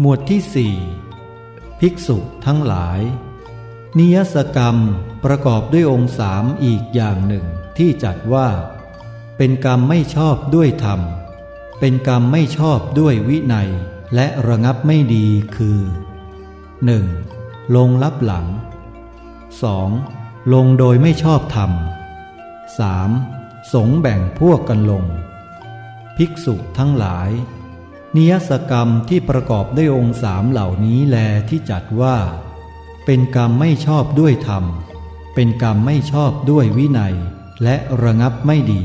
หมวดที่สี่ภิกษุทั้งหลาย นิยสกรรมประกอบด้วยองค์สามอีกอย่างหนึ่งที่จัดว่า เป็นกรรมไม่ชอบด้วยธรรม เป็นกรรมไม่ชอบด้วยวินัย และระงับไม่ดีคือ 1. ลงลับหลัง 2. ลงโดยไม่ชอบธรรม 3. สงแบ่งพวกกันลง ภิกษุทั้งหลาย นิยสกรรมที่ประกอบด้วยองค์สามเหล่านี้แลที่จัดว่า เป็นกรรมไม่ชอบด้วยธรรม เป็นกรรมไม่ชอบด้วยวินัย และระงับไม่ดี